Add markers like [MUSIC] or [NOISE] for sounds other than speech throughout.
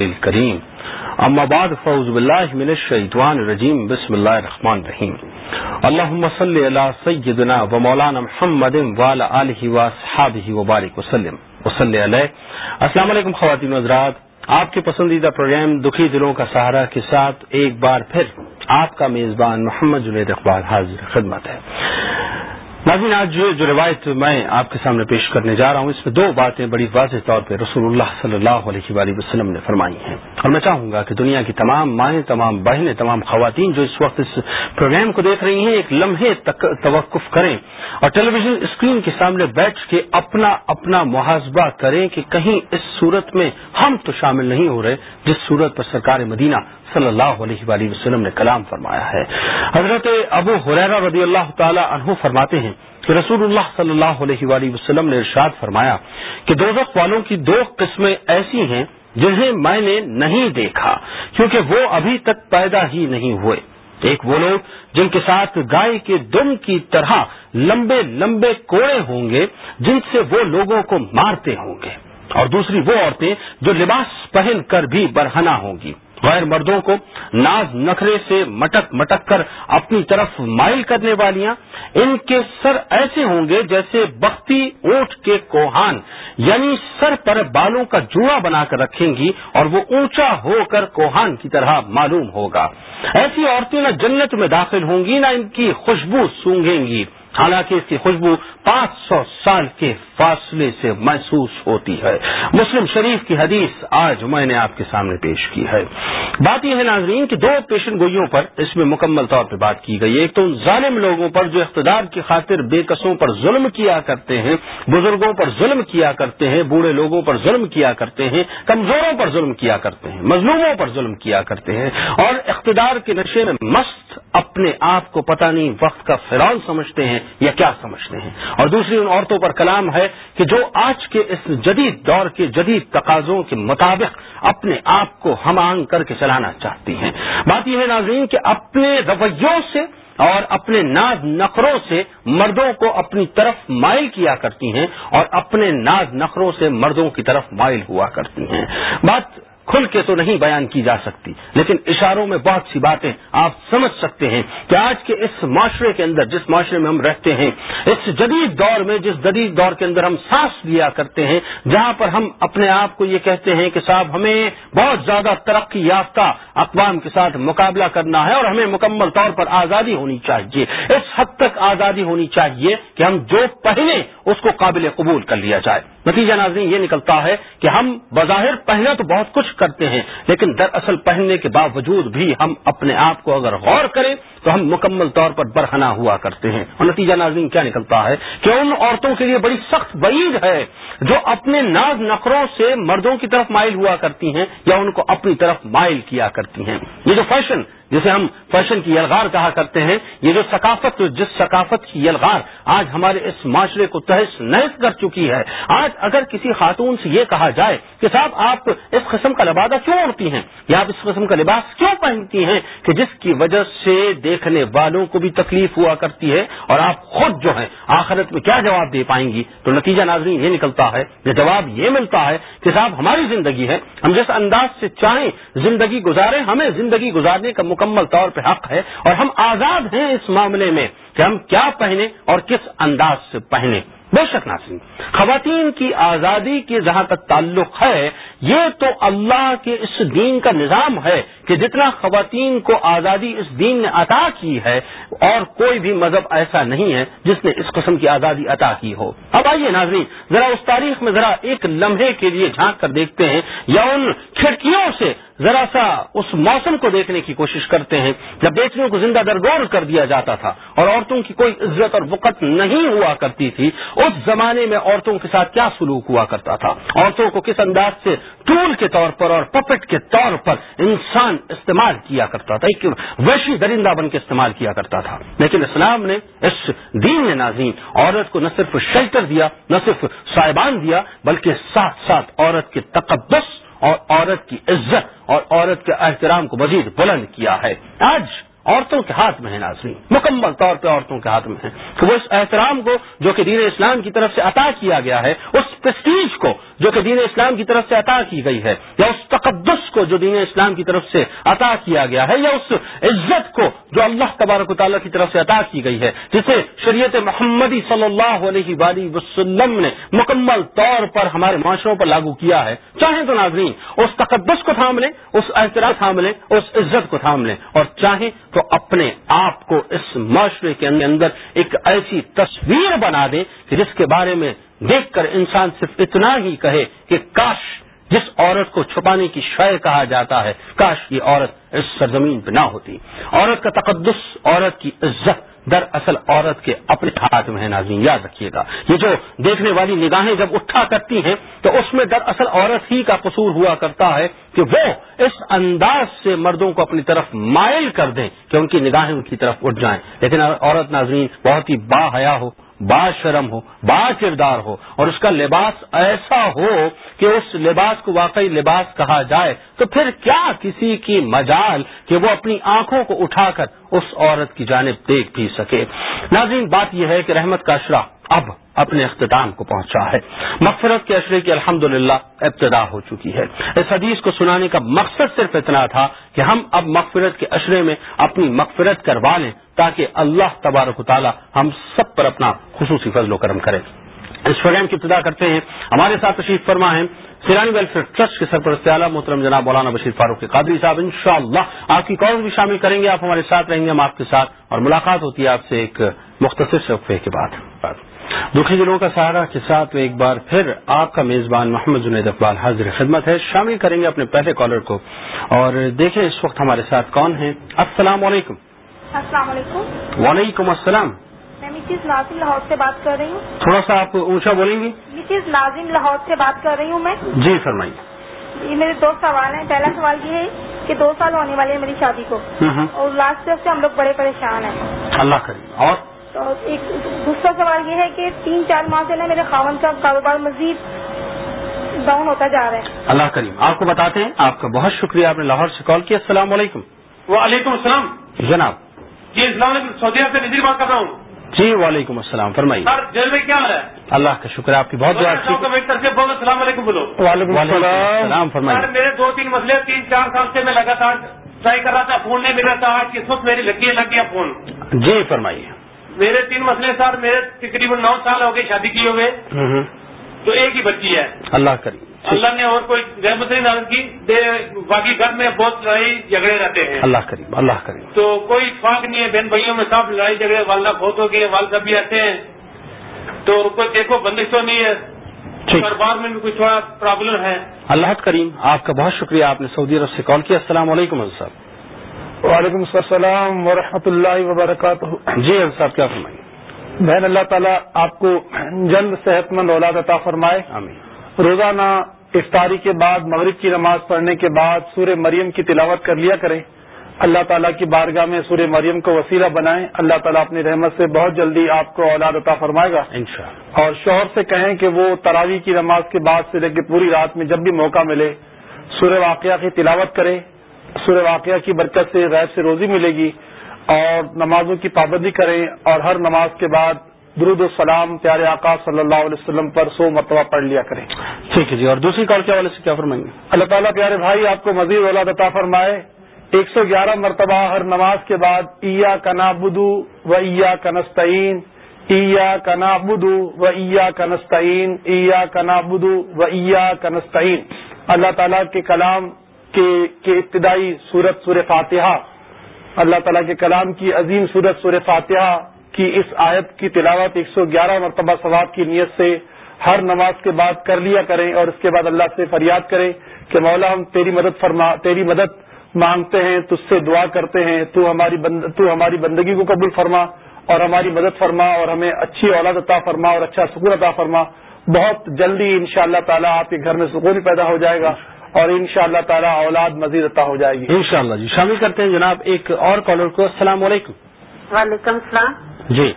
الكريم. اما بعد فوز بالله من الشيطان الرجيم. بسم الله الرحمن الرحيم. اللهم صل على سيدنا ومولانا محمد وعلى اله واصحابه وبارك وسلم. وصلی علیہ السلام علیکم خواتین حضرات. آپ کے پسندیدہ پروگرام دکھی دلوں کا سہارا کے ساتھ ایک بار پھر آپ کا میزبان محمد جنید اقبال حاضر خدمت ہے۔ ناظرین، آج جو روایت میں آپ کے سامنے پیش کرنے جا رہا ہوں، اس میں دو باتیں بڑی واضح طور پہ رسول اللہ صلی اللہ علیہ وآلہ وسلم نے فرمائی ہیں۔ اور میں چاہوں گا کہ دنیا کی تمام مائیں، تمام بہنیں، تمام خواتین جو اس وقت اس پروگرام کو دیکھ رہی ہیں، ایک لمحے توقف کریں اور ٹیلی ویژن اسکرین کے سامنے بیٹھ کے اپنا اپنا محاذبہ کریں کہ کہیں اس صورت میں ہم تو شامل نہیں ہو رہے، جس صورت پر سرکار مدینہ صلی اللہ علیہ وآلہ وسلم نے کلام فرمایا ہے۔ حضرت ابو حریرہ رضی اللہ تعالی عنہ فرماتے ہیں کہ رسول اللہ صلی اللہ علیہ وآلہ وسلم نے ارشاد فرمایا کہ دوزخ والوں کی دو قسمیں ایسی ہیں جنہیں میں نے نہیں دیکھا، کیونکہ وہ ابھی تک پیدا ہی نہیں ہوئے۔ ایک وہ لوگ جن کے ساتھ گائے کے دم کی طرح لمبے لمبے کوڑے ہوں گے، جن سے وہ لوگوں کو مارتے ہوں گے۔ اور دوسری وہ عورتیں جو لباس پہن کر بھی برہنا ہوں گی۔ غیر مردوں کو ناز نخرے سے مٹک مٹک کر اپنی طرف مائل کرنے والیاں ان کے سر ایسے ہوں گے جیسے بختی اونٹ کے کوہان یعنی سر پر بالوں کا جوڑا بنا کر رکھیں گی اور وہ اونچا ہو کر کوہان کی طرح معلوم ہوگا۔ ایسی عورتیں نہ جنت میں داخل ہوں گی، نہ ان کی خوشبو سونگیں گی۔ حالانکہ اس کی خوشبو پانچ سو سال کے فاصلے سے محسوس ہوتی ہے۔ مسلم شریف کی حدیث آج میں نے آپ کے سامنے پیش کی ہے۔ بات یہ ہے ناظرین کہ دو پیشن گوئیوں پر اس میں مکمل طور پہ بات کی گئی۔ ایک تو ان ظالم لوگوں پر جو اقتدار کی خاطر بے قصوں پر ظلم کیا کرتے ہیں، بزرگوں پر ظلم کیا کرتے ہیں، بوڑھے لوگوں پر ظلم کیا کرتے ہیں، کمزوروں پر ظلم کیا کرتے ہیں، مظلوموں پر ظلم کیا کرتے ہیں اور اقتدار کے نشے میں مست اپنے آپ کو پتہ نہیں وقت کا فرعون سمجھتے ہیں۔ یا کیا سمجھتے ہیں؟ اور دوسری ان عورتوں پر کلام ہے کہ جو آج کے اس جدید دور کے جدید تقاضوں کے مطابق اپنے آپ کو ہم آنگ کر کے چلانا چاہتی ہیں۔ بات یہ ہے ناظرین کہ اپنے رویوں سے اور اپنے ناز نخروں سے مردوں کو اپنی طرف مائل کیا کرتی ہیں اور اپنے ناز نخروں سے مردوں کی طرف مائل ہوا کرتی ہیں۔ بات کھل کے تو نہیں بیان کی جا سکتی، لیکن اشاروں میں بہت سی باتیں آپ سمجھ سکتے ہیں کہ آج کے اس معاشرے کے اندر، جس معاشرے میں ہم رہتے ہیں، اس جدید دور میں، جس جدید دور کے اندر ہم سانس لیا کرتے ہیں، جہاں پر ہم اپنے آپ کو یہ کہتے ہیں کہ صاحب، ہمیں بہت زیادہ ترقی یافتہ اقوام کے ساتھ مقابلہ کرنا ہے اور ہمیں مکمل طور پر آزادی ہونی چاہیے۔ اس حد تک آزادی ہونی چاہیے کہ ہم جو پہلے اس کو قابل قبول کر لیا جائے۔ نتیجہ ناظرین، یہ نکلتا ہے کہ ہم بظاہر پہنا تو بہت کچھ کرتے ہیں۔ لیکن دراصل پہننے کے باوجود بھی ہم اپنے آپ کو اگر غور کریں تو ہم مکمل طور پر برہنا ہوا کرتے ہیں۔ اور نتیجہ ناظرین کیا نکلتا ہے کہ ان عورتوں کے لیے بڑی سخت بعید ہے جو اپنے ناز نخروں سے مردوں کی طرف مائل ہوا کرتی ہیں یا ان کو اپنی طرف مائل کیا کرتی ہیں۔ یہ جو فیشن، جسے ہم فیشن کی یلغار کہا کرتے ہیں، یہ جو ثقافت، جس ثقافت کی یلغار آج ہمارے اس معاشرے کو تحس نحس کر چکی ہے۔ آج اگر کسی خاتون سے یہ کہا جائے کہ صاحب آپ اس قسم کا لبادہ کیوں اڑتی ہیں؟ یا آپ اس قسم کا لباس کیوں پہنتی ہیں کہ جس کی وجہ سے دیکھنے والوں کو بھی تکلیف ہوا کرتی ہے اور آپ خود جو ہیں آخرت میں کیا جواب دے پائیں گی؟ تو نتیجہ ناظرین یہ نکلتا ہے یا جواب یہ ملتا ہے کہ صاحب ہماری زندگی ہے، ہم جس انداز سے چاہیں زندگی گزاریں، ہمیں زندگی گزارنے کا مکمل طور پہ حق ہے اور ہم آزاد ہیں اس معاملے میں کہ ہم کیا پہنے اور کس انداز سے پہنے بے شک ناصرین خواتین کی آزادی کے جہاں تک تعلق ہے، یہ تو اللہ کے اس دین کا نظام ہے کہ جتنا خواتین کو آزادی اس دین نے عطا کی ہے، اور کوئی بھی مذہب ایسا نہیں ہے جس نے اس قسم کی آزادی عطا کی ہو۔ اب آئیے ناظرین، ذرا اس تاریخ میں ذرا ایک لمحے کے لیے جھانک کر دیکھتے ہیں۔ یا ان کھڑکیوں سے ذرا سا اس موسم کو دیکھنے کی کوشش کرتے ہیں جب بیٹیوں کو زندہ درگور کر دیا جاتا تھا اور عورتوں کی کوئی عزت اور وقت نہیں ہوا کرتی تھی، اس زمانے میں عورتوں کے ساتھ کیا سلوک ہوا کرتا تھا؟ عورتوں کو کس انداز سے ٹول کے طور پر اور پپٹ کے طور پر انسان استعمال کیا کرتا تھا؟ ایک ویشی درندہ بن کے استعمال کیا کرتا تھا۔ لیکن اسلام نے اس دین نے نازین عورت کو نہ صرف شیلٹر دیا، نہ صرف صاحبان دیا، بلکہ ساتھ ساتھ عورت کے تقدس اور عورت کی عزت اور عورت کے احترام کو مزید بلند کیا ہے۔ آج عورتوں کے ہاتھ میں ہے ناظرین، مکمل طور پہ عورتوں کے ہاتھ میں ہے کہ وہ اس احترام کو جو کہ دین اسلام کی طرف سے عطا کیا گیا ہے، اس پرسٹیج کو جو کہ دین اسلام کی طرف سے عطا کی گئی ہے، یا اس تقدس کو جو دین اسلام کی طرف سے عطا کیا گیا ہے، یا اس عزت کو جو اللہ تبارک و تعالیٰ کی طرف سے عطا کی گئی ہے، جسے شریعت محمدی صلی اللہ علیہ وآلہ وسلم نے مکمل طور پر ہمارے معاشروں پر لاگو کیا ہے۔ چاہیں تو ناظرین، اس تقدس کو تھام لیں، اس احترام تھام لیں، اس عزت کو تھام لیں، اور چاہیں تو اپنے آپ کو اس معاشرے کے اندر ایک ایسی تصویر بنا دیں کہ جس کے بارے میں دیکھ کر انسان صرف اتنا ہی کہے کہ کاش جس عورت کو چھپانے کی شے کہا جاتا ہے، کاش یہ عورت اس سرزمین پہ نہ ہوتی۔ عورت کا تقدس، عورت کی عزت در اصل عورت کے اپنے ہاتھ میں ہے ناظرین، یاد رکھیے گا۔ یہ جو دیکھنے والی نگاہیں جب اٹھا کرتی ہیں، تو اس میں دراصل عورت ہی کا قصور ہوا کرتا ہے کہ وہ اس انداز سے مردوں کو اپنی طرف مائل کر دیں کہ ان کی نگاہیں ان کی طرف اٹھ جائیں۔ لیکن عورت ناظرین، بہت ہی با حیا ہو با شرم ہو، با کردار ہو اور اس کا لباس ایسا ہو کہ اس لباس کو واقعی لباس کہا جائے تو پھر کیا کسی کی مجال کہ وہ اپنی آنکھوں کو اٹھا کر اس عورت کی جانب دیکھ بھی سکے؟ ناظرین، بات یہ ہے کہ رحمت کا اشرا اب اپنے اختتام کو پہنچا ہے۔ مغفرت کے اشرے کی الحمد ابتدا ہو چکی ہے۔ اس حدیث کو سنانے کا مقصد صرف اتنا تھا کہ ہم اب مغفرت کے اشرے میں اپنی مغفرت کروا لیں تاکہ اللہ تبارک و تعالی ہم سب پر اپنا خصوصی فضل و کرم کرے۔ اس پروگرام کی ابتدا کرتے ہیں۔ ہمارے ساتھ تشریف فرما ہے سیرانی ویلفیئر ٹرسٹ کے سرپرست اعلیٰ محترم جناب مولانا بشیر فاروق قادری صاحب۔ ان شاء اللہ آپ کی کال بھی شامل کریں گے، آپ ہمارے ساتھ رہیں گے، ہم آپ کے ساتھ۔ اور ملاقات ہوتی ہے آپ سے ایک مختصر صفحے کے بعد۔ دکھی دلوں کا سہارا کے ساتھ ایک بار پھر آپ کا میزبان محمد جنید اقبال حاضر خدمت ہے۔ شامل کریں گے اپنے پہلے کالر کو۔ اور دیکھیں اس وقت ہمارے ساتھ کون ہیں۔ السلام علیکم۔ السلام علیکم۔ وعلیکم السلام۔ میں مسز ناظم لاہور سے بات کر رہی ہوں۔ تھوڑا سا آپ اونچا بولیں گی مسز ناظم لاہور سے بات کر رہی ہوں میں۔ جی فرمائیے۔ یہ میرے دو سوال ہیں۔ پہلا سوال یہ ہے کہ دو سال ہونے والے ہیں میری شادی کو۔ اور لاسٹ ایئر سے ہم لوگ بڑے پریشان ہیں۔ اللہ کرے۔ اور؟ تو ایک دوسرا سوال یہ ہے کہ تین چار ماہ سے نا میرے خاون کا کاروبار مزید ڈاؤن ہوتا جا رہا ہے۔ اللہ کریم۔ آپ کو بتاتے ہیں آپ کا بہت شکریہ آپ نے لاہور سے کال کیا السلام علیکم۔ وعلیکم السلام۔ جناب جی اسلام علیکم سعودی عرب سے نظیر بات کر رہا ہوں۔ جی وعلیکم السلام فرمائیے۔ سر جیل میں کیا ہو رہا ہے؟ اللہ کا شکر ہے آپ کی بہت بولو السلام علیکم بولو۔ وعلیکم السلام۔ سر فرمائیے۔ میرے دو تین مسئلے تین چار سال سے میں لگاتار ٹرائی کر رہا تھا فون نہیں مل رہا تھا۔ آج کس وقت میری لگی لگ گیا فون؟ جی فرمائیے۔ میرے تین مسئلے سر میرے تقریباً نو سال ہو گئے شادی کیے ہوئے۔ تو ایک ہی بچی ہے۔ اللہ کریم۔ اللہ نے اور کوئی رحمت نہیں نازل کی دے- باقی گھر میں بہت لڑائی جھگڑے رہتے ہیں۔ اللہ کریم اللہ کریم۔ تو کوئی اتفاق نہیں ہے بہن بھائیوں میں سب لڑائی جھگڑے والدہ بہت ہو گئے والدہ بھی آتے ہیں۔ تو کوئی دیکھو بندش تو نہیں ہے۔ کاروبار میں بھی کچھ تھوڑا پرابلم ہے۔ اللہ کریم آپ کا بہت شکریہ آپ نے سعودی عرب سے کال کیا۔ السلام علیکم صاحب۔ وعلیکم السلام ورحمۃ اللہ وبرکاتہ۔ جی حضرت صاحب کیا فرمائیے بہن اللہ تعالیٰ آپ کو جلد صحت مند اولاد عطا فرمائے۔ آمین۔ روزانہ افطاری کے بعد مغرب کی نماز پڑھنے کے بعد سورہ مریم کی تلاوت کر لیا کریں۔ اللہ تعالیٰ کی بارگاہ میں سورہ مریم کو وسیلہ بنائیں۔ اللہ تعالیٰ اپنی رحمت سے بہت جلدی آپ کو اولاد عطا فرمائے گا۔ انشاءاللہ۔ اور شوہر سے کہیں کہ وہ تراوی کی نماز کے بعد سے لے کے پوری رات میں جب بھی موقع ملے سورہ واقعہ کی تلاوت کرے سورہ واقعہ کی برکت سے غیب سے روزی ملے گی اور نمازوں کی پابندی کریں اور ہر نماز کے بعد درود السلام پیارے آقا صلی اللہ علیہ وسلم پر سو مرتبہ پڑھ لیا کریں۔ ٹھیک ہے جی اور دوسری کال کے حوالے سے کیا فرمائیں گے؟ اللہ تعالیٰ پیارے بھائی آپ کو مزید اولاد عطا فرمائے۔ ایک سو گیارہ مرتبہ ہر نماز کے بعد عیا کنا بدو و عیا کنستعین عیا کنا بدو و عیا کنستعین عیا کنا بدو و عیا کنستعین اللہ تعالیٰ کے کلام کے کے ابتدائی صورت سور فاتحہ۔ اللہ تعالیٰ کے کلام کی عظیم صورت سور فاتحہ۔ کی اس آیت کی تلاوت ایک سو گیارہ مرتبہ ثواب کی نیت سے ہر نماز کے بعد کر لیا کریں اور اس کے بعد اللہ سے فریاد کریں کہ مولا ہم تیری مدد فرما تیری مدد مانگتے ہیں تجھ سے دعا کرتے ہیں تو ہماری بند تو ہماری بندگی کو قبول فرما اور ہماری مدد فرما اور ہمیں اچھی اولاد عطا فرما اور اچھا سکون عطا فرما۔ بہت جلدی ان شاء اللہ تعالیٰ آپ کے گھر میں سکون پیدا ہو جائے گا اور ان شاء اللہ تعالیٰ اولاد مزید عطا ہو جائے گی۔ انشاءاللہ جی شامل کرتے ہیں جناب ایک اور کالر کو السلام علیکم۔ وعلیکم السلام۔ جی۔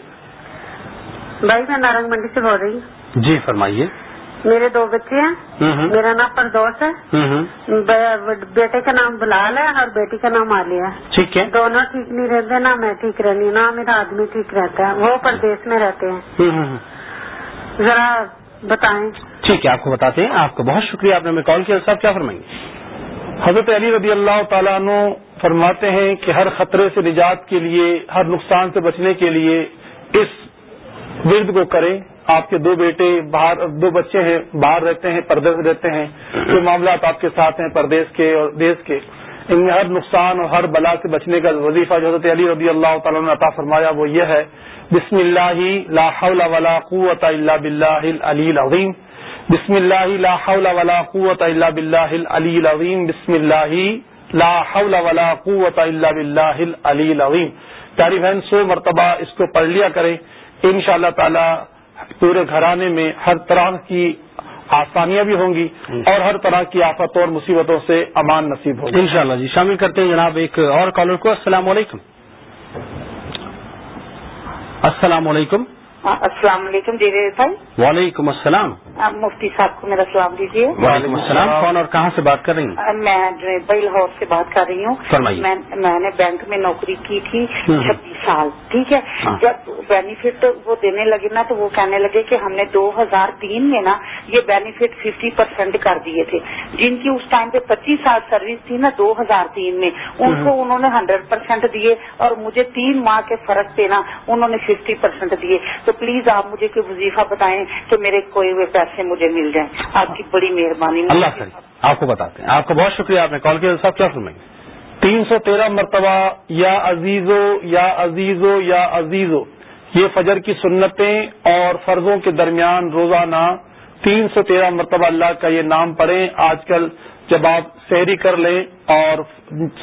بھائی میں نارنگ منڈی سے بول رہی ہوں۔ جی فرمائیے۔ میرے دو بچے ہیں۔ میرا نام پردوس ہے۔ بیٹے کا نام بلال ہے اور بیٹی کا نام عالیہ ہے۔ ٹھیک ہے۔ دونوں ٹھیک نہیں رہتے نہ میں ٹھیک رہنی نہ میرا آدمی ٹھیک رہتا۔ ہے وہ پردیش میں رہتے ہیں۔ ذرا بتائیں۔ ٹھیک ہے آپ کو بتاتے ہیں۔ آپ کا بہت شکریہ آپ نے ہمیں کال کیا صاحب کیا فرمائیں گے۔ حضرت علی رضی اللہ تعالیٰ عنہ فرماتے ہیں کہ ہر خطرے سے نجات کے لیے، ہر نقصان سے بچنے کے لیے اس ورد کو کریں۔ آپ کے دو بیٹے باہر، دو بچے ہیں، باہر رہتے ہیں، پردیش رہتے ہیں۔ جو معاملات آپ کے ساتھ ہیں، پردیش کے اور دیش کے۔ ان میں ہر نقصان اور ہر بلا سے بچنے کا وظیفہ جو حضرت علی رضی اللہ تعالیٰ نے عطا فرمایا وہ یہ ہے۔ بسم اللہ لا حول ولا قوت الا باللہ العلی العظیم۔ بسم اللہ لا حول ولا قوت الا باللہ العلی العظیم. بسم اللہ لا حول ولا قوت الا باللہ العلی العظیم. پیاری بہن، سو مرتبہ اس کو پڑھ لیا کریں. ان شاء اللہ تعالی پورے گھرانے میں ہر طرح کی آسانیاں بھی ہوں گی اور ہر طرح کی آفتوں اور مصیبتوں سے امان نصیب ہوگی انشاءاللہ جی شامل کرتے ہیں جناب ایک اور کالر کو. السلام علیکم. السلام علیکم. السلام علیکم جی بھائی۔ وعلیکم السلام۔ آپ مفتی صاحب کو میرا سلام دیجیے۔ وعلیکم السلام۔ کون اور کہاں سے بات کر رہی ہیں؟ میں لاہور سے بات کر رہی ہوں۔ میں نے بینک میں نوکری کی تھی۔ ہوں۔ سال ٹھیک ہے؟ ہاں۔ جب بینیفٹ وہ دینے لگے نا تو وہ کہنے لگے کہ ہم نے دو ہزار تین میں نا یہ بینیفٹ ففٹی پرسینٹ کر دیے تھے۔ جن کی اس ٹائم پہ پچیس سال سروس تھی نا دو ہزار تین میں ان کو انہوں نے ہنڈریڈ پرسینٹ دیے اور مجھے تین ماہ کے فرق پہ نا انہوں نے ففٹی پرسینٹ دیے۔ تو پلیز آپ مجھے کوئی وظیفہ بتائیں کہ میرے کوئی ہوئے پیسے مجھے مل جائیں۔ آپ کی بڑی مہربانی۔ اللہ آپ کو بتاتے ہیں۔ آپ کا بہت شکریہ آپ نے کال کیا صاحب کیا فرمائیں گے؟ تین سو تیرہ مرتبہ یا عزیزو یا عزیزو یا عزیزو۔ یہ فجر کی سنتیں اور فرضوں کے درمیان روزانہ تین سو تیرہ مرتبہ اللہ کا یہ نام پڑھیں۔ آج کل جب آپ سحری کر لیں اور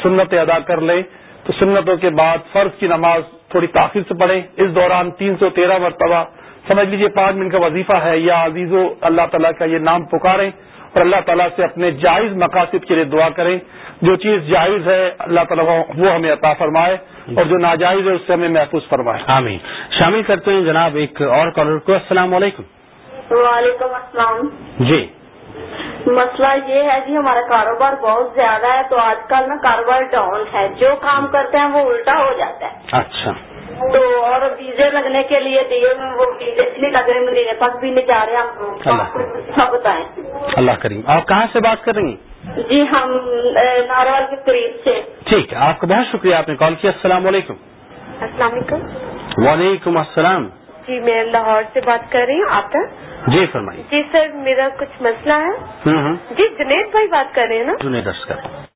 سنتیں ادا کر لیں، تو سنتوں کے بعد فرض کی نماز تھوڑی تاخیر سے پڑھیں۔ اس دوران تین سو تیرہ مرتبہ، سمجھ لیجیے پانچ منٹ کا وظیفہ ہے، یا عزیزو، اللہ تعالیٰ کا یہ نام پکاریں اور اللہ تعالیٰ سے اپنے جائز مقاصد کے لیے دعا کریں۔ جو چیز جائز ہے اللہ تعالیٰ وہ ہمیں عطا فرمائے اور جو ناجائز ہے اس سے ہمیں محفوظ فرمائے۔ آمین۔ شامل کرتے ہیں جناب ایک اور کالر کو۔ السلام علیکم۔ وعلیکم السلام۔ جی۔ مسئلہ یہ ہے جی ہمارا کاروبار بہت زیادہ ہے تو آج کل نا کاروبار ڈاؤن ہے۔ جو کام کرتے ہیں وہ الٹا ہو جاتا ہے۔ اچھا۔ تو اور ویزے لگنے کے لیے دیے وہ ویزے اس لیے لگ رہے میرے پاس بھی نہیں جا رہے۔ ہم بتائیں۔ اللہ کریم۔ آپ کہاں سے بات کر رہی ہیں؟ جی ہم ناروال کے قریب سے ٹھیک ہے آپ کا بہت شکریہ آپ نے کال کیا السلام علیکم۔ السلام علیکم۔ وعلیکم السلام۔ جی میں لاہور سے بات کر رہی ہوں آپ کا؟ جی فرمائیے۔ جی سر میرا کچھ مسئلہ ہے۔ جی جنید بھائی بات کر رہے ہیں نا؟ کر۔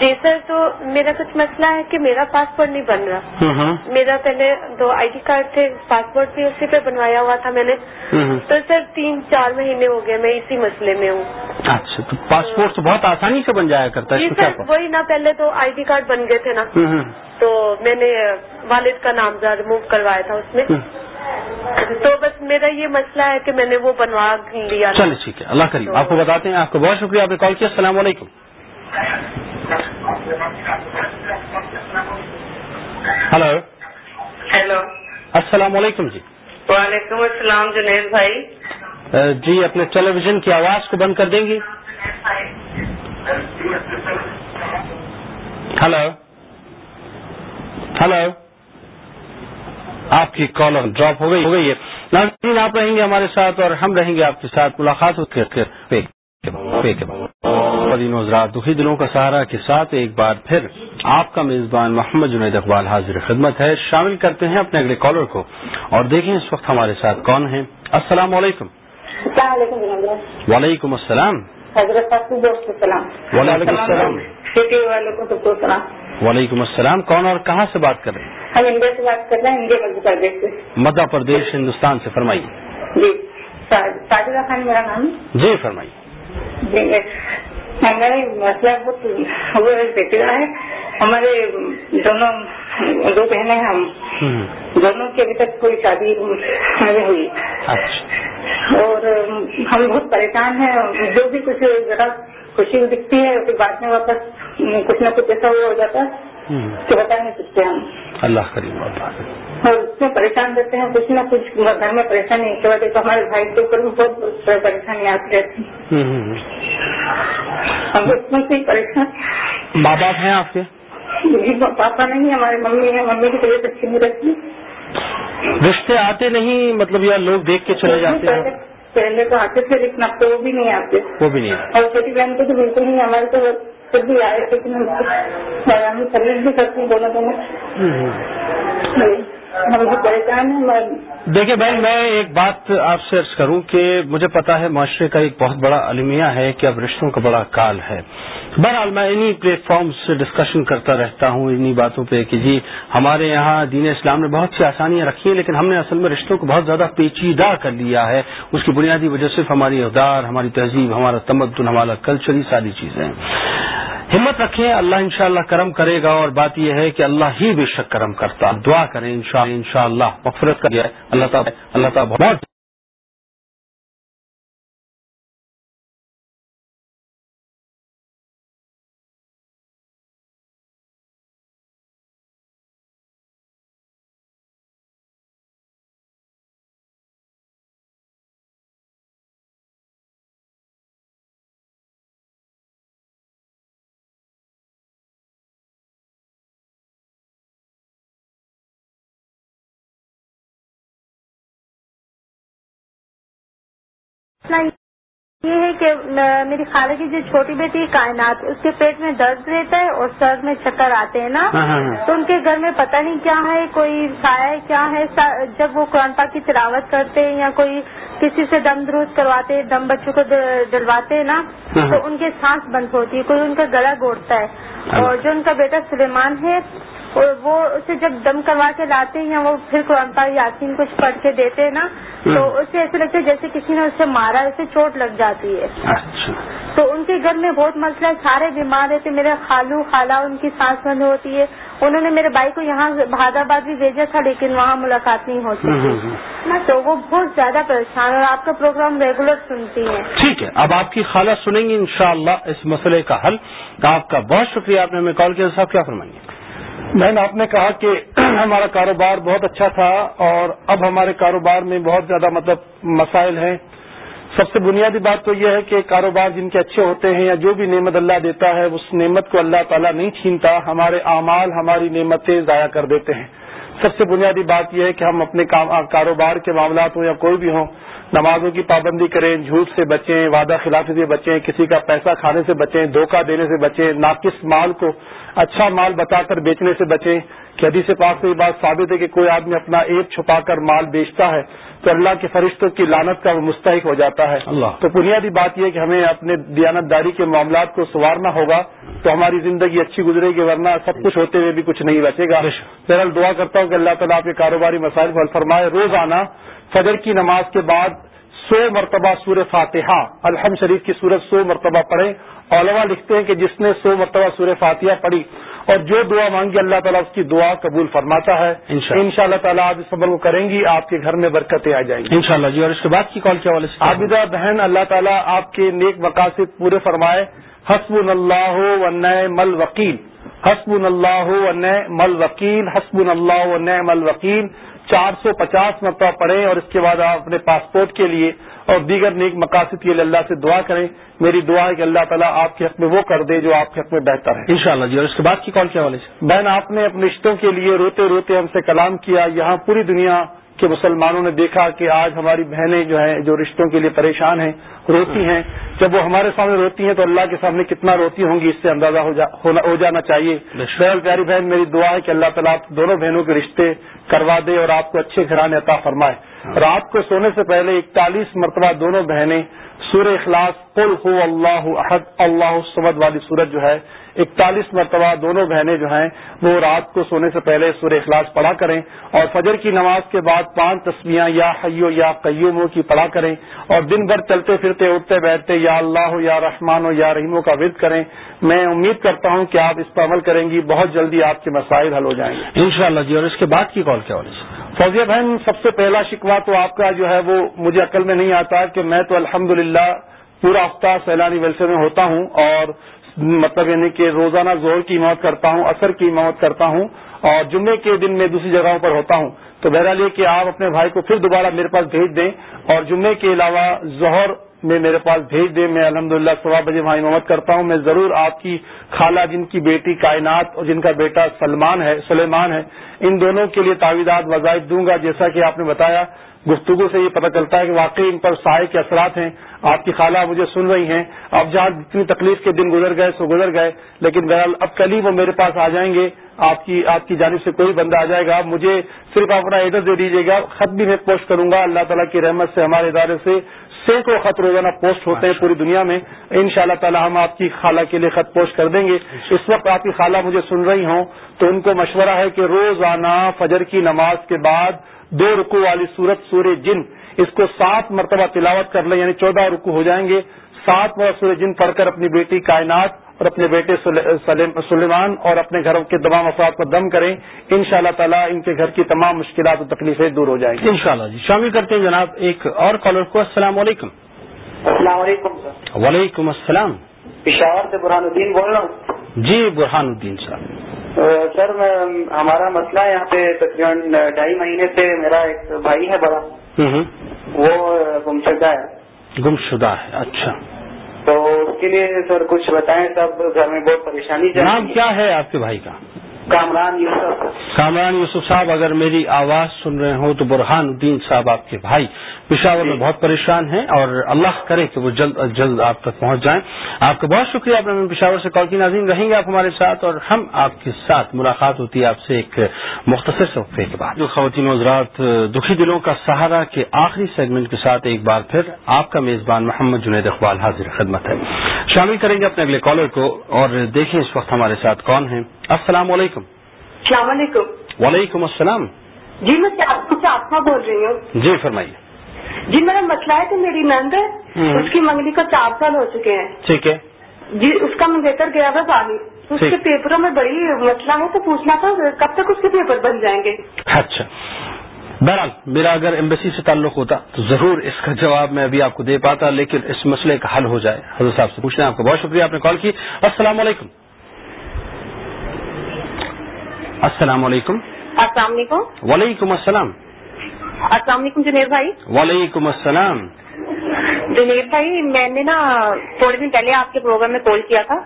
جی سر تو میرا کچھ مسئلہ ہے کہ میرا پاسپورٹ نہیں بن رہا۔ میرا پہلے دو آئی ڈی کارڈ تھے پاسپورٹ بھی اسی پہ بنوایا ہوا تھا میں نے۔ تو سر تین چار مہینے ہو گئے میں اسی مسئلے میں ہوں۔ اچھا تو پاسپورٹ تو بہت آسانی سے بن جایا کرتا ہے جی سر وہی نا پہلے تو آئی ڈی کارڈ بن گئے تھے نا۔ تو میں نے والد کا نام ریموو کروایا تھا اس میں۔ تو بس میرا یہ مسئلہ ہے کہ میں نے وہ بنوا لیا۔ چلے ٹھیک ہے اللہ کریم آپ کو بتاتے ہیں آپ کو بہت شکریہ آپ نے کال کیا السلام علیکم۔ ہلو ہیلو السلام علیکم جی وعلیکم السلام جنید بھائی جی اپنے ٹیلی ویژن کی آواز کو بند کر دیں گی ہلو ہلو آپ کی کال ڈراپ ہو گئی ہو گئی ہے ناظرین آپ رہیں گے ہمارے ساتھ اور ہم رہیں گے آپ کے ساتھ ملاقات ہو کے حضرات دکھی دلوں کا سہارا کے ساتھ ایک بار پھر آپ کا میزبان محمد جنید اقبال حاضر خدمت ہے۔ شامل کرتے ہیں اپنے اگلے کالر کو اور دیکھیں اس وقت ہمارے ساتھ کون ہیں۔ السلام علیکم۔ السلام۔ علیکم وعلیکم السلام۔ حضرت وعلیکم السلام۔ وعلیکم السلام۔ کون اور کہاں سے بات کر رہے ہیں؟ ہم انڈیا سے بات کر رہے ہیں انڈیا مدھیہ پردیش سے۔ مدھیہ پردیش ہندوستان سے۔ فرمائیے۔ جی ساجدہ خان میرا نام جی فرمائیے۔ جی ہمارے مسئلہ بہت وہ پیچیدہ ہے۔ ہمارے دونوں دو بہنیں ہم دونوں کی ابھی تک کوئی شادی نہیں ہوئی۔ اچھا۔ اور ہم بہت پریشان ہیں۔ جو بھی کچھ ذرا خوشی دکھتی ہے پھر بعد میں واپس کچھ نہ کچھ ایسا ہو جاتا ہے کہ بتا نہیں سکتے ہم۔ اللہ کریم اللہ کریم۔ اور اس میں پریشان رہتے ہیں کچھ نہ کچھ گھر میں پریشانی کی وجہ سے ہمارے بھائی کے اوپر بھی بہت پریشانی آتی رہتی ہم اس میں سے ہی پریشان ماں باپ ہیں آپ کے؟ جی پاپا نہیں ہماری ممی ہے ممی کی طبیعت اچھی نہیں رہتی۔ رشتے آتے نہیں مطلب یا لوگ دیکھ کے چلے جاتے ہیں۔ پہلے تو آتے تھے لیکن اب تو وہ بھی نہیں آتے۔ وہ بھی نہیں اور چھوٹی بہن کو تو بالکل نہیں ہمارے تو پھر بھی آئے لیکن ہم سروس بھی کرتے ہیں دونوں دونوں۔ میں دیکھیں بہن میں ایک بات آپ سے عرض کروں کہ مجھے پتا ہے معاشرے کا ایک بہت بڑا المیہ ہے کہ اب رشتوں کا بڑا کال ہے۔ بہرحال میں انہی پلیٹ فارم سے ڈسکشن کرتا رہتا ہوں، انہی باتوں پہ کہ جی ہمارے یہاں دین اسلام نے بہت سی آسانیاں رکھی ہیں، لیکن ہم نے اصل میں رشتوں کو بہت زیادہ پیچیدہ کر لیا ہے۔ اس کی بنیادی وجہ صرف ہماری اقدار، ہماری تہذیب، ہمارا تمدن، ہمارا کلچر یہ ساری چیزیں۔ ہمت رکھیں، اللہ انشاءاللہ کرم کرے گا اور بات یہ ہے کہ اللہ ہی بے شک کرم کرتا۔ دعا کریں انشاءاللہ انشاءاللہ، مغفرت کر جائے اللہ تعالیٰ اللہ تعالیٰ بہت یہ ہے کہ میری خالہ کی جو چھوٹی بیٹی کائنات اس کے پیٹ میں درد رہتا ہے اور سر میں چکر آتے ہیں نا؟ ہاں، ہاں، ہاں۔ تو ان کے گھر میں پتہ نہیں کیا ہے کوئی سایہ کیا ہے؟ جب وہ قرآن پاک کی تلاوت کرتے ہیں یا کوئی کسی سے دم درست کرواتے دم بچوں کو ڈلواتے ہیں نا تو ان کے سانس بند ہوتی ہے کوئی ان کا گلا گوڑتا ہے۔ اور جو ان کا بیٹا سلیمان ہے وہ اسے جب دم کروا کے لاتے ہیں یا وہ پھر قرآن پاک یاسین کچھ پڑھ کے دیتے ہیں نا تو اسے ایسے لگتا ہے جیسے کسی نے اسے مارا اسے چوٹ لگ جاتی ہے۔ اچھا۔ تو ان کے گھر میں بہت مسئلہ ہے سارے بیمار رہتے میرے خالو خالہ ان کی سانس بند ہوتی ہے۔ انہوں نے میرے بھائی کو یہاں بھاد آباد بھی بھیجا تھا لیکن وہاں ملاقات نہیں ہوتی تو وہ بہت زیادہ پریشان اور آپ کا پروگرام ریگولر سنتی ہیں۔ ٹھیک ہے اب آپ کی خالہ سنیں گی انشاءاللہ اس مسئلے کا حل۔ آپ کا بہت شکریہ آپ نے ہمیں کال کیا۔ صاحب کیا فرمائیں گے؟ میں نے آپ نے کہا کہ [CLEARS THROAT] ہمارا کاروبار بہت اچھا تھا اور اب ہمارے کاروبار میں بہت زیادہ مطلب مسائل ہیں۔ سب سے بنیادی بات تو یہ ہے کہ کاروبار جن کے اچھے ہوتے ہیں یا جو بھی نعمت اللہ دیتا ہے، اس نعمت کو اللہ تعالیٰ نہیں چھینتا، ہمارے اعمال ہماری نعمتیں ضائع کر دیتے ہیں۔ سب سے بنیادی بات یہ ہے کہ ہم اپنے کاروبار کے معاملات ہوں یا کوئی بھی ہوں نمازوں کی پابندی کریں جھوٹ سے بچیں وعدہ خلافی سے بچیں کسی کا پیسہ کھانے سے بچیں دھوکہ دینے سے بچیں ناقص مال کو اچھا مال بتا کر بیچنے سے بچیں۔ کہ حدیث پاک سے یہ بات ثابت ہے کہ کوئی آدمی اپنا ایک چھپا کر مال بیچتا ہے تو اللہ کے فرشتوں کی لانت کا وہ مستحق ہو جاتا ہے۔ اللہ۔ تو بنیادی بات یہ کہ ہمیں اپنے دیانت داری کے معاملات کو سنوارنا ہوگا تو ہماری زندگی اچھی گزرے گی ورنہ سب کچھ ہوتے ہوئے بھی کچھ نہیں بچے گا۔ بہرحال دعا کرتا ہوں کہ اللہ تعالیٰ آپ کے کاروباری مسائل کو حل فرمائے۔ روزانہ فجر کی نماز کے بعد سو مرتبہ سور فاتحہ الحم شریف کی صورت سو مرتبہ پڑھیں علماء لکھتے ہیں کہ جس نے سو مرتبہ سور فاتحہ پڑھی اور جو دعا مانگی اللہ تعالیٰ اس کی دعا قبول فرماتا ہے۔ ان شاء اللہ تعالیٰ آپ اس عمل کو کریں گی آپ کے گھر میں برکتیں آ جائیں گی۔ ان شاء اللہ جی اور اس کے بعد کی کال کیا عابدہ بہن اللہ تعالیٰ آپ کے نیک مقاصد پورے فرمائے۔ حسب اللہ و مل وکیل حسب اللہ و مل وکیل حسب اللہ و مل وکیل چار سو پچاس مرتبہ پڑھیں اور اس کے بعد آپ اپنے پاسپورٹ کے لیے اور دیگر نیک مقاصد کے لیے اللہ سے دعا کریں۔ میری دعا ہے کہ اللہ تعالیٰ آپ کے حق میں وہ کر دے جو آپ کے حق میں بہتر ہے۔ انشاءاللہ جی اور اس کے بعد کی کال کیا والے بہن آپ نے اپنے رشتوں کے لیے روتے روتے ہم سے کلام کیا۔ یہاں پوری دنیا کہ مسلمانوں نے دیکھا کہ آج ہماری بہنیں جو ہیں جو رشتوں کے لیے پریشان ہیں روتی ہیں۔ جب وہ ہمارے سامنے روتی ہیں تو اللہ کے سامنے کتنا روتی ہوں گی اس سے اندازہ ہو جانا چاہیے۔ بہل پیاری بہن میری دعا ہے کہ اللہ تعالیٰ دونوں بہنوں کے رشتے کروا دے اور آپ کو اچھے گھرانے عطا فرمائے۔ ہاں۔ رات کو سونے سے پہلے اکتالیس مرتبہ دونوں بہنیں سور اخلاص قل ہو اللہ احد اللہ سمد والی صورت جو ہے اکتالیس مرتبہ دونوں بہنیں جو ہیں وہ رات کو سونے سے پہلے سور اخلاص پڑھا کریں اور فجر کی نماز کے بعد پانچ تصویاں یا حیو یا قیوموں کی پڑھا کریں اور دن بھر چلتے پھرتے اٹھتے بیٹھتے یا اللہ ہو یا رحمان ہو یا رحیموں کا ورد کریں میں امید کرتا ہوں کہ آپ اس پر عمل کریں گی بہت جلدی آپ کے مسائل حل ہو جائیں گے۔ ان جی اور اس کے بعد کی کال کیا ہونے فوزیہ بہن سب سے پہلا شکوا تو آپ کا جو ہے وہ مجھے عقل میں نہیں آتا کہ میں تو الحمدللہ پورا ہفتہ سیلانی ولسے میں ہوتا ہوں اور مطلب یعنی کہ روزانہ زور کی موت کرتا ہوں اثر کی موت کرتا ہوں اور جمعے کے دن میں دوسری جگہوں پر ہوتا ہوں۔ تو بہرحال یہ کہ آپ اپنے بھائی کو پھر دوبارہ میرے پاس بھیج دیں اور جمعے کے علاوہ ظہر میں میرے پاس بھیج دیں۔ میں الحمد للہ سوا بجے وہاں امامت کرتا ہوں۔ میں ضرور آپ کی خالہ جن کی بیٹی کائنات اور جن کا بیٹا سلمان ہے، سلیمان ہے، ان دونوں کے لیے تعویذات وظائف دوں گا۔ جیسا کہ آپ نے بتایا گفتگو سے یہ پتہ چلتا ہے کہ واقعی ان پر سائے کے اثرات ہیں۔ آپ کی خالہ مجھے سن رہی ہیں۔ اب جہاں جتنی تکلیف کے دن گزر گئے سو گزر گئے لیکن بہرحال اب کل ہی وہ میرے پاس آ جائیں گے۔ آپ کی آپ کی جانب سے کوئی بندہ آ جائے گا۔ مجھے صرف اپنا ایڈریس دے دیجیے گا۔ خط بھی میں پوسٹ کروں گا۔ اللہ تعالیٰ کی رحمت سے ہمارے ادارے سے سینکڑوں خط روزانہ پوسٹ ہوتے ہیں پوری دنیا میں۔ ان شاء اللہ تعالیٰ ہم آپ کی خالہ کے لیے خط پوسٹ کر دیں گے۔ اس وقت آپ کی خالہ مجھے سن رہی ہوں تو ان کو مشورہ ہے کہ روزانہ فجر کی نماز کے بعد دو رکو والی صورت سورہ جن اس کو سات مرتبہ تلاوت کر لیں یعنی چودہ رکو ہو جائیں گے۔ سات مرتبہ سورہ جن پڑھ کر اپنی بیٹی کائنات اور اپنے بیٹے سلیمان اور اپنے گھروں کے تمام افراد کو دم کریں۔ ان شاء اللہ تعالیٰ ان کے گھر کی تمام مشکلات اور تکلیفیں دور ہو جائیں گی۔ ان شاء اللہ جی۔ شامل کرتے ہیں جناب ایک اور کالر کو۔ السلام علیکم۔ السلام علیکم سر۔ وعلیکم السلام۔ پشاور سے برہان الدین بول رہا ہوں۔ جی برہان الدین صاحب۔ سر میں ہمارا مسئلہ یہاں پہ تقریباً ڈھائی مہینے سے میرا ایک بھائی ہے بڑا وہ گمشدہ ہے۔ گمشدہ ہے اچھا۔ تو اس کے لیے سر کچھ بتائیں سب گھر میں بہت پریشانی نام کیا ہے آپ کے بھائی کا؟ کامران یوسف۔ کامران یوسف صاحب اگر میری آواز سن رہے ہوں تو برہان الدین صاحب آپ کے بھائی پشاور میں بہت پریشان ہیں اور اللہ کرے کہ وہ جلد از جلد آپ تک پہنچ جائیں۔ آپ کا بہت شکریہ آپ نے پشاور سے کال کی۔ ناظرین رہیں گے آپ ہمارے ساتھ اور ہم آپ کے ساتھ ملاقات ہوتی ہے آپ سے ایک مختصر سے وقفے کے بعد۔ جو خواتین حضرات دکھی دلوں کا سہارا کے آخری سیگمنٹ کے ساتھ ایک بار پھر آپ کا میزبان محمد جنید اقبال حاضر خدمت ہے۔ شامل کریں گے اپنے اگلے کالر کو اور دیکھیں اس وقت ہمارے ساتھ کون ہیں۔ السلام علیکم. السلام علیکم. وعلیکم السلام. جی میں آسما بول رہی ہوں؟ جی فرمائیے. جی میرا مسئلہ ہے کہ میری نند ہے اس کی منگنی کو چار سال ہو چکے ہیں۔ ٹھیک ہے۔ جی اس کا منگیتر گیا ہوا باہر اس کے پیپروں میں بڑی مسئلہ ہے تو پوچھنا تھا کب تک اس کے پیپر بن جائیں گے؟ اچھا۔ بہرحال میرا اگر ایمبیسی سے تعلق ہوتا تو ضرور اس کا جواب میں ابھی آپ کو دے پاتا لیکن اس مسئلے کا حل ہو جائے۔ حضرت صاحب سے پوچھنا آپ کو بہت شکریہ آپ نے کال کی۔ السلام علیکم۔ السلام علیکم. السلام علیکم. وعلیکم السلام. السلام علیکم جنید بھائی. وعلیکم السلام. جنید بھائی میں نے نا تھوڑے دن پہلے آپ کے پروگرام میں کال کیا تھا.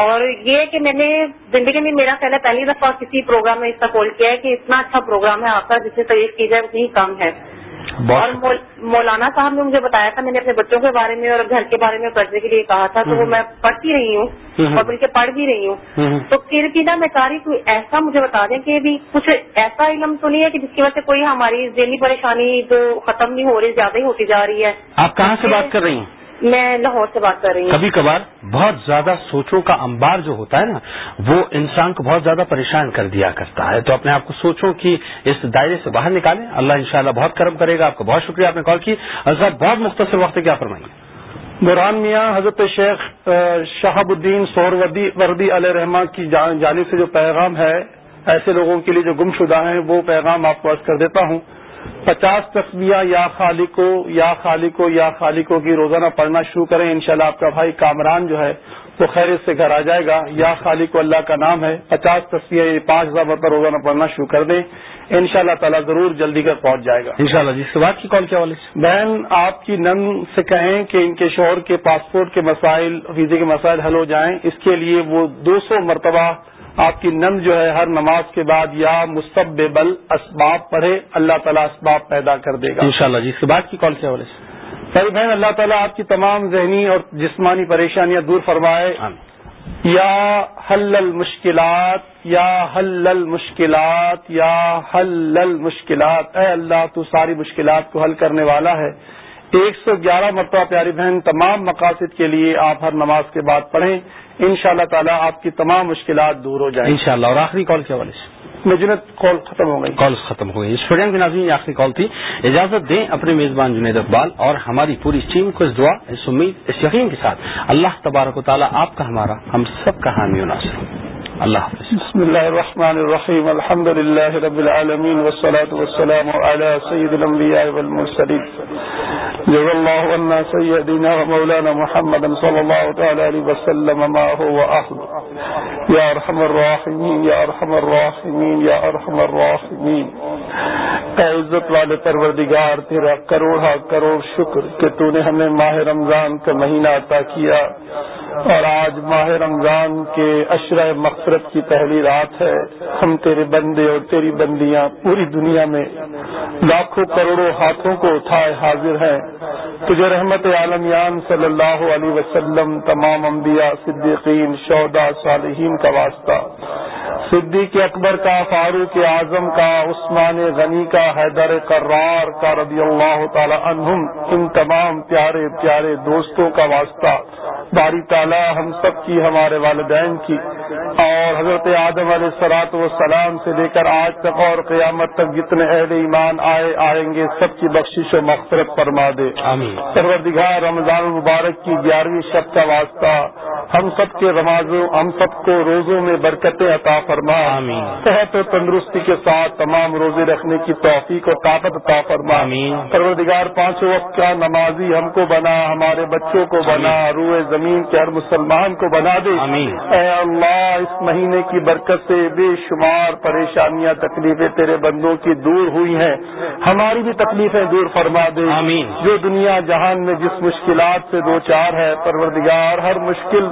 اور یہ کہ میں نے زندگی میں میرا پہلے پہلی دفعہ کسی پروگرام میں اس کا کال کیا ہے کہ اتنا اچھا پروگرام ہے آپ کا جس سے تعریف کی جائے اتنی کم ہے. اور مولانا صاحب نے مجھے بتایا تھا میں نے اپنے بچوں کے بارے میں اور گھر کے بارے میں پڑھنے کے لیے کہا تھا تو وہ میں پڑھتی رہی ہوں اور بلکہ پڑھ بھی رہی ہوں۔ تو پھر بھی نا میں چاہ رہی کوئی ایسا مجھے بتا دیں کہ بھی کچھ ایسا علم تو نہیں ہے کہ جس کی وجہ سے کوئی ہماری ذہنی پریشانی جو ختم نہیں ہو رہی زیادہ ہی ہوتی جا رہی ہے؟ آپ کہاں سے بات کر رہی ہیں؟ میں لاہور سے بات کر رہی ہوں۔ کبھی کبھار بہت زیادہ سوچوں کا انبار جو ہوتا ہے نا وہ انسان کو بہت زیادہ پریشان کر دیا کرتا ہے۔ تو اپنے آپ کو سوچوں کی اس دائرے سے باہر نکالیں۔ اللہ انشاءاللہ بہت کرم کرے گا۔ آپ کو بہت شکریہ آپ نے کال کی۔ صاحب بہت مختصر وقت کیا فرمائیں گے برحان میاں حضرت شیخ شہاب الدین سور وردی علیہ رحمان کی جانب سے جو پیغام ہے ایسے لوگوں کے لیے جو گم شدہ ہیں وہ پیغام آپ کو عرض کر دیتا ہوں۔ پچاس تصویہ یا خالقو یا خالقو یا خالقو کی روزانہ پڑھنا شروع کریں انشاءاللہ آپ کا بھائی کامران جو ہے وہ خیر سے گھر آ جائے گا۔ یا خالق اللہ کا نام ہے پچاس تصویہ پانچ ہزار مرتبہ روزانہ پڑھنا شروع کر دیں۔ ان شاء اللہ تعالیٰ ضرور جلدی کر پہنچ جائے گا۔ ان شاء اللہ جی کی کال کیا والے بہن آپ کی نن سے کہیں کہ ان کے شوہر کے پاسپورٹ کے مسائل ویزے کے مسائل حل ہو جائیں اس کے لیے وہ دو سو مرتبہ آپ کی نند جو ہے ہر نماز کے بعد یا مستبل اسباب پڑھے اللہ تعالیٰ اسباب پیدا کر دے گا۔ انشاءاللہ جی اس کے بعد کی کال کیا والے بھائی بہن اللہ تعالیٰ آپ کی تمام ذہنی اور جسمانی پریشانیاں دور فرمائے۔ یا حل المشکلات یا حل المشکلات یا حل المشکلات۔ اے اللہ تو ساری مشکلات کو حل کرنے والا ہے۔ ایک سو گیارہ مرتبہ پیاری بہن تمام مقاصد کے لیے آپ ہر نماز کے بعد پڑھیں۔ ان شاء اللہ تعالیٰ آپ کی تمام مشکلات دور ہو جائیں۔ ان شاء اللہ اور آخری کال کے حوالے سے مجنت کال ختم ہو گئی۔ کال ختم ہو گئی۔ اسٹوڈینٹ کی ناظرین آخری کال تھی۔ اجازت دیں اپنے میزبان جنید اقبال اور ہماری پوری ٹیم کو اس دعا اس امید اس یقین کے ساتھ اللہ تبارک و تعالیٰ آپ کا ہمارا ہم سب کا حامی و ناصر۔ اللہ حافظ۔ بسم الله الرحمن الرحيم الحمد لله رب العالمين والصلاة والسلام على سيد الأنبياء والمرسلين جزا الله عنا سيدنا ومولانا محمد صلى الله تعالى عليه وسلم ما هو أهل یا ارحم الراحمین، یا ارحم الراحمین، یا ارحم الراحمین۔ اے عزت والے پروردگار، تیرا کروڑا کروڑ شکر کہ تو نے ہمیں ماہ رمضان کا مہینہ عطا کیا۔ اور آج ماہ رمضان کے اشرہ مغفرت کی پہلی رات ہے۔ ہم تیرے بندے اور تیری بندیاں پوری دنیا میں لاکھوں کروڑوں ہاتھوں کو اٹھائے حاضر ہیں۔ تجھے رحمت عالمیان صلی اللہ علیہ وسلم، تمام انبیاء، صدیقین شودا صالحین کا واسطہ۔ صدیق اکبر کا، فاروق اعظم کا، عثمان غنی کا، حیدر کرار کا رضی اللہ تعالی عنہم، ان تمام پیارے پیارے دوستوں کا واسطہ۔ باری تعالیٰ ہم سب کی، ہمارے والدین کی، اور حضرت آدم علیہ و سلام سے لے کر آج تک اور قیامت تک جتنے اہل ایمان آئے آئیں گے سب کی بخشش و مغفرت فرما دے۔ پروردگار رمضان المبارک کی گیارہویں شب کا واسطہ ہم سب کے رمازوں ہم سب کو روزوں میں برکتیں عطا فرما۔ صحت و تندرستی کے ساتھ تمام روزے رکھنے کی توفیق و طاقت عطا فرما۔ پروردگار پانچوں وقت کا نمازی ہم کو بنا ہمارے بچوں کو بنا روئے زمین کے ہر مسلمان کو بنا دے۔ اے اللہ اس مہینے کی برکت سے بے شمار پریشانیاں تکلیفیں تیرے بندوں کی دور ہوئی ہیں۔ ہماری بھی تکلیفیں دور فرما دے۔ جو دنیا جہان میں جس مشکلات سے دو چار ہے پروردگار ہر مشکل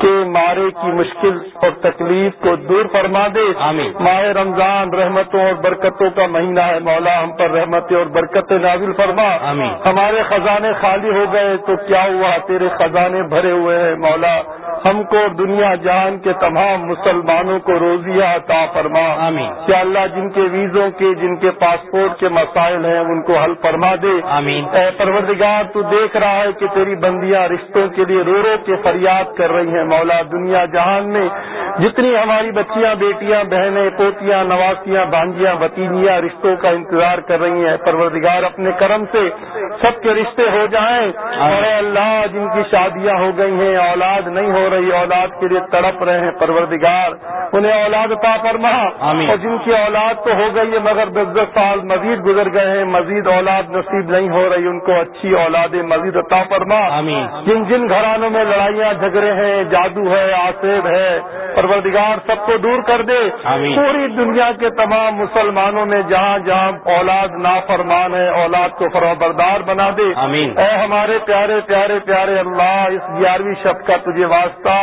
کے مارے کی مشکل اور تکلیف کو دور فرما دے۔ ماہ رمضان رحمتوں اور برکتوں کا مہینہ ہے۔ مولا ہم پر رحمتیں اور برکت نازل فرما۔ ہمارے خزانے خالی ہو گئے تو کیا ہوا؟ تیرے خزانے بھرے ہوئے ہیں مولا۔ ہم کو دنیا جہان کے تمام مسلمانوں کو روزیہ عطا فرما۔ کیا اللہ جن کے ویزوں کے جن کے پاسپورٹ کے مسائل ہیں ان کو حل فرما دے۔ اے پروردگار تو دیکھ رہا ہے کہ تیری بندیاں رشتوں کے لیے رو رو کے فریاد کر رہی ہیں۔ مولا دنیا جہان میں جتنی ہماری بچیاں بیٹیاں بہنیں پوتیاں نواسیاں بانجیاں بتیجیاں رشتوں کا انتظار کر رہی ہیں پروردگار اپنے کرم سے سب کے رشتے ہو جائیں اور اللہ جن کی شادیاں ہو گئی ہیں اولاد نہیں ہو رہی اولاد کے لیے تڑپ رہے ہیں پروردگار انہیں اولاد عطا فرما۔ اور جن کی اولاد تو ہو گئی ہے مگر دس دس سال مزید گزر گئے ہیں مزید اولاد نصیب نہیں ہو رہی ان کو اچھی اولاد مزید عطا فرما۔ جن جن گھرانوں میں لڑائیاں جھگڑے ہیں جادو ہے آصیب ہے پروردگار سب کو دور کر دے۔ پوری دنیا کے تمام مسلمانوں میں جہاں جہاں اولاد نافرمان ہے اولاد کو فروبردار بنا دے۔ اے ہمارے پیارے پیارے پیارے اللہ اس گیارہویں شب کا تجھے واسطہ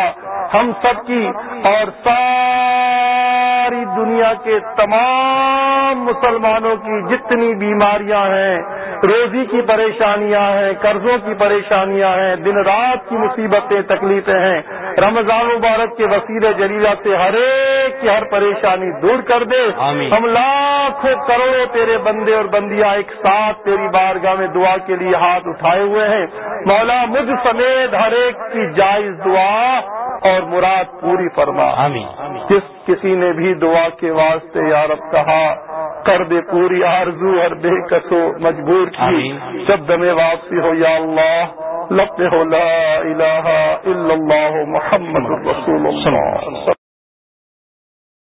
ہم سب کی اور ساری دنیا کے تمام مسلمانوں کی جتنی بیماریاں ہیں روزی کی پریشانیاں ہیں قرضوں کی پریشانیاں ہیں دن رات کی مصیبتیں تکلیفیں ہیں۔ رمضان مبارک کے وسیلے جلیلہ سے ہر ایک کی ہر پریشانی دور کر دے۔ ہم لاکھوں کروڑوں تیرے بندے اور بندیاں ایک ساتھ تیری بارگاہ میں دعا کے لیے ہاتھ اٹھائے ہوئے ہیں۔ مولا مجھ سمیت ہر ایک کی جائز دعا اور مراد پوری فرما۔ جس کسی نے بھی دعا کے واسطے یارب کہا کر دے پوری آرزو اور بے کسو مجبور کی۔ جب دمے واپسی ہو یا اللہ لب لا الہ الا اللہ محمد رسول اللہ۔